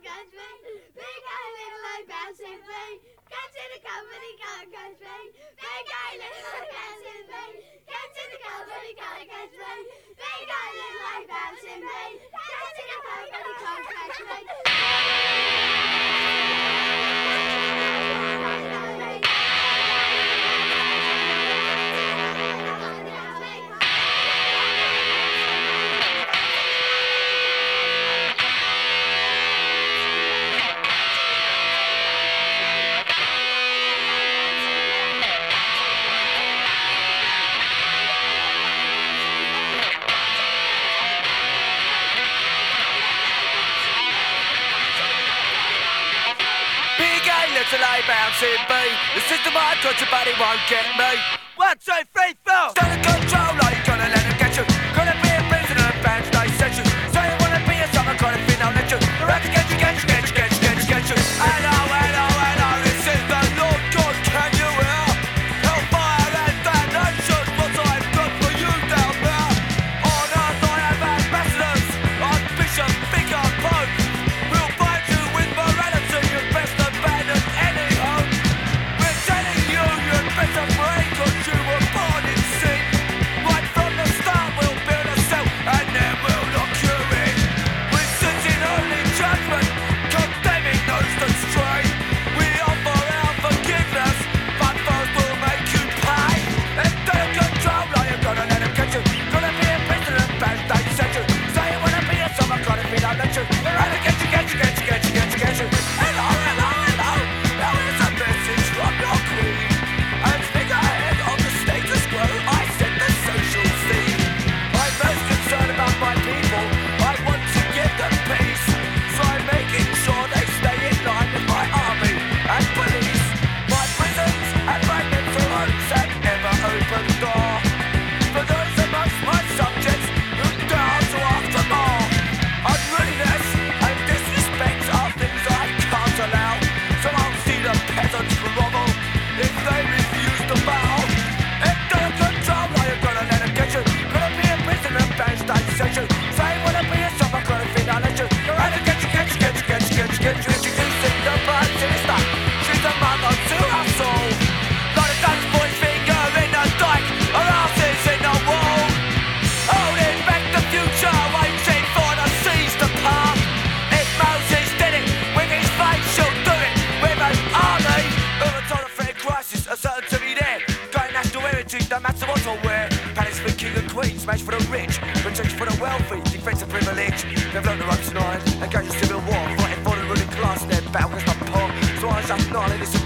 can't. Big guy, little I pass and play. catch in the company, can't catch play. Big guy, little I pass and play. catch in the company, can't catch play. Big guy, little I pass and play. catch in the company, can't catch me. till I bounce it, be The system I touch, got, your body won't get me. smash for the rich, protection for the wealthy, defense of privilege. They've learned the ropes tonight, against civil war, fighting for the ruling class, their battle against the poor. So I just not let this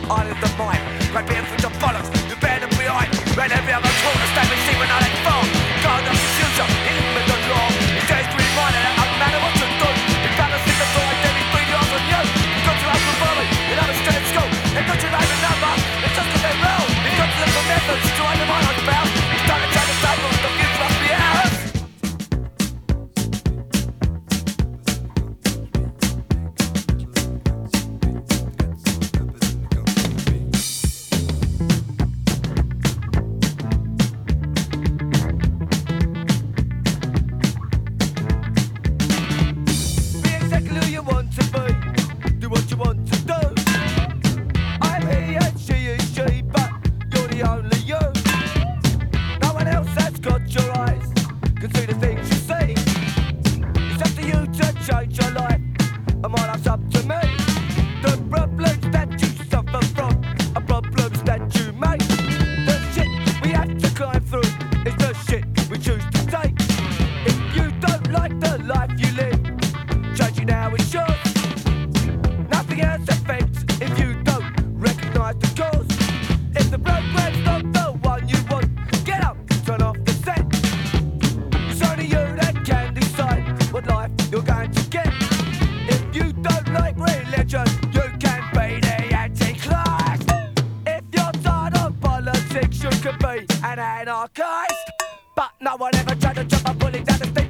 Mara's up to me. The problems that you suffer from are problems that you make. The shit we have to climb through is the shit we choose to take. If you don't like the life you live, judge you now is yours. should be an anarchist. But no one ever tried to drop a bullet down the street.